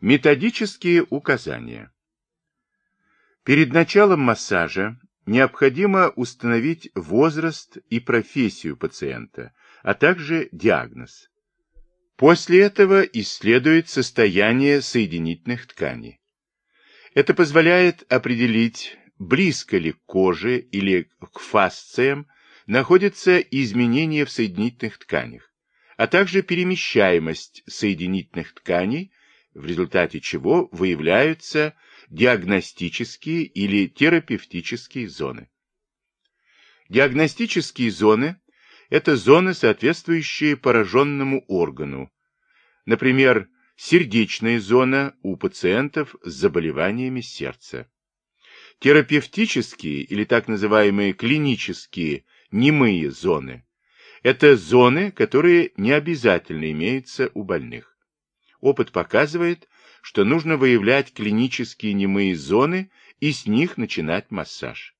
Методические указания. Перед началом массажа необходимо установить возраст и профессию пациента, а также диагноз. После этого исследует состояние соединительных тканей. Это позволяет определить, близко ли к коже или к фасциям находятся изменения в соединительных тканях, а также перемещаемость соединительных тканей, в результате чего выявляются диагностические или терапевтические зоны. Диагностические зоны – это зоны, соответствующие пораженному органу, например, сердечная зона у пациентов с заболеваниями сердца. Терапевтические или так называемые клинические немые зоны – это зоны, которые не обязательно имеются у больных. Опыт показывает, что нужно выявлять клинические немые зоны и с них начинать массаж.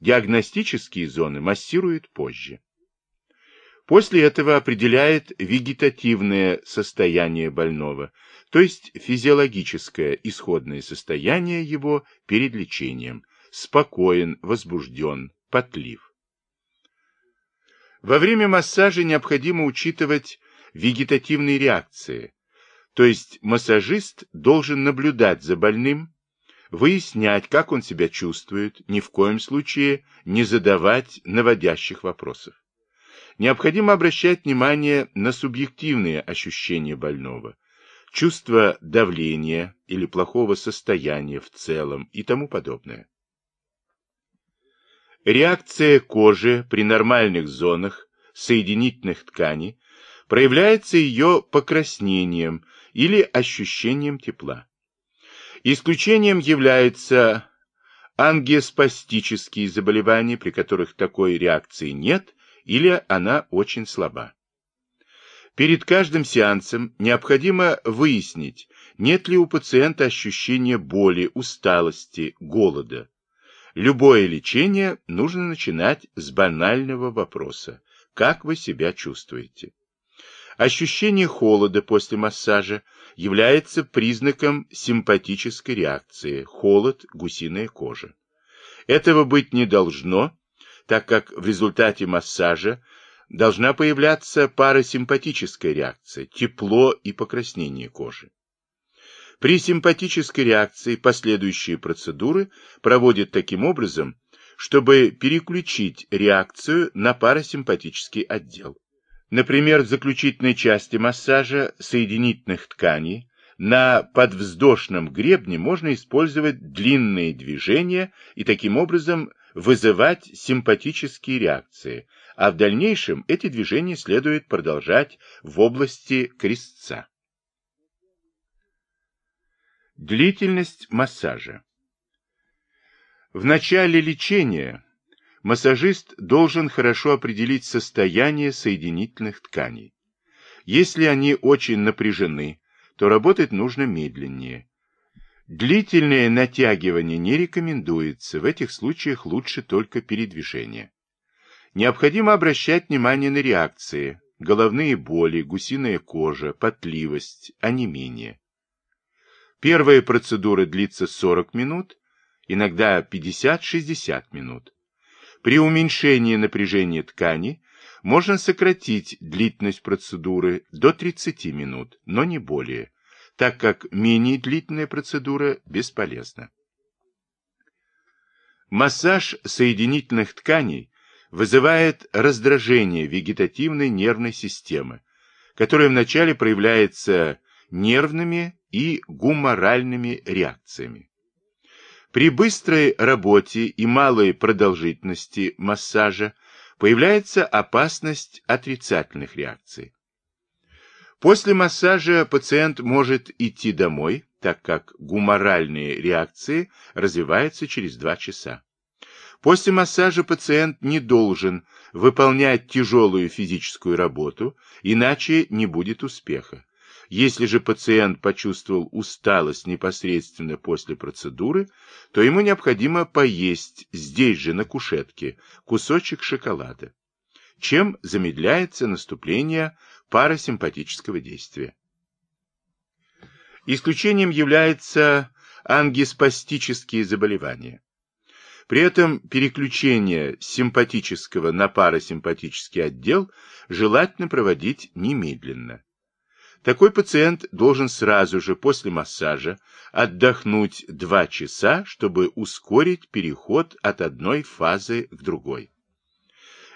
Диагностические зоны массируют позже. После этого определяет вегетативное состояние больного, то есть физиологическое исходное состояние его перед лечением, спокоен, возбужден, потлив. Во время массажа необходимо учитывать вегетативные реакции, то есть массажист должен наблюдать за больным, выяснять, как он себя чувствует, ни в коем случае не задавать наводящих вопросов. Необходимо обращать внимание на субъективные ощущения больного, чувство давления или плохого состояния в целом и тому подобное. Реакция кожи при нормальных зонах соединительных тканей проявляется ее покраснением или ощущением тепла. Исключением являются ангиоспастические заболевания, при которых такой реакции нет или она очень слаба. Перед каждым сеансом необходимо выяснить, нет ли у пациента ощущения боли, усталости, голода. Любое лечение нужно начинать с банального вопроса. Как вы себя чувствуете? Ощущение холода после массажа является признаком симпатической реакции, холод, гусиная кожа. Этого быть не должно, так как в результате массажа должна появляться парасимпатическая реакция, тепло и покраснение кожи. При симпатической реакции последующие процедуры проводят таким образом, чтобы переключить реакцию на парасимпатический отдел. Например, в заключительной части массажа соединительных тканей на подвздошном гребне можно использовать длинные движения и таким образом вызывать симпатические реакции, а в дальнейшем эти движения следует продолжать в области крестца. Длительность массажа В начале лечения массажист должен хорошо определить состояние соединительных тканей. Если они очень напряжены, то работать нужно медленнее. Длительное натягивание не рекомендуется, в этих случаях лучше только передвижение. Необходимо обращать внимание на реакции, головные боли, гусиная кожа, потливость, онемение. Первая процедура длится 40 минут, иногда 50-60 минут. При уменьшении напряжения ткани можно сократить длительность процедуры до 30 минут, но не более, так как менее длительная процедура бесполезна. Массаж соединительных тканей вызывает раздражение вегетативной нервной системы, которая вначале проявляется нервными и гуморальными реакциями. При быстрой работе и малой продолжительности массажа появляется опасность отрицательных реакций. После массажа пациент может идти домой, так как гуморальные реакции развиваются через 2 часа. После массажа пациент не должен выполнять тяжелую физическую работу, иначе не будет успеха. Если же пациент почувствовал усталость непосредственно после процедуры, то ему необходимо поесть здесь же на кушетке кусочек шоколада, чем замедляется наступление парасимпатического действия. Исключением являются ангиспастические заболевания. При этом переключение симпатического на парасимпатический отдел желательно проводить немедленно. Такой пациент должен сразу же после массажа отдохнуть 2 часа, чтобы ускорить переход от одной фазы к другой.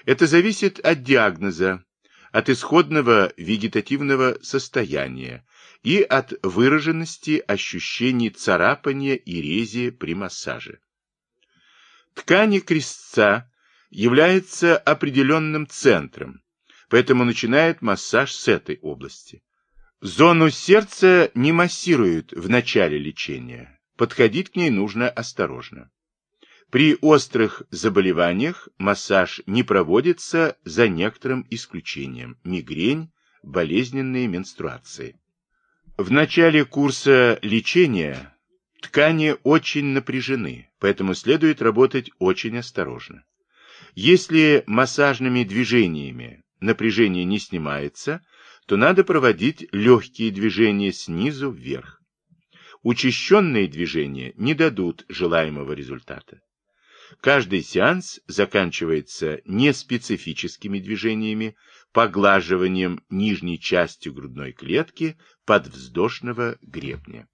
Это зависит от диагноза, от исходного вегетативного состояния и от выраженности ощущений царапания и рези при массаже. Ткани крестца является определенным центром, поэтому начинает массаж с этой области. Зону сердца не массируют в начале лечения, подходить к ней нужно осторожно. При острых заболеваниях массаж не проводится за некоторым исключением – мигрень, болезненные менструации. В начале курса лечения ткани очень напряжены, поэтому следует работать очень осторожно. Если массажными движениями напряжение не снимается, то надо проводить легкие движения снизу вверх. Учащенные движения не дадут желаемого результата. Каждый сеанс заканчивается неспецифическими движениями, поглаживанием нижней частью грудной клетки подвздошного гребня.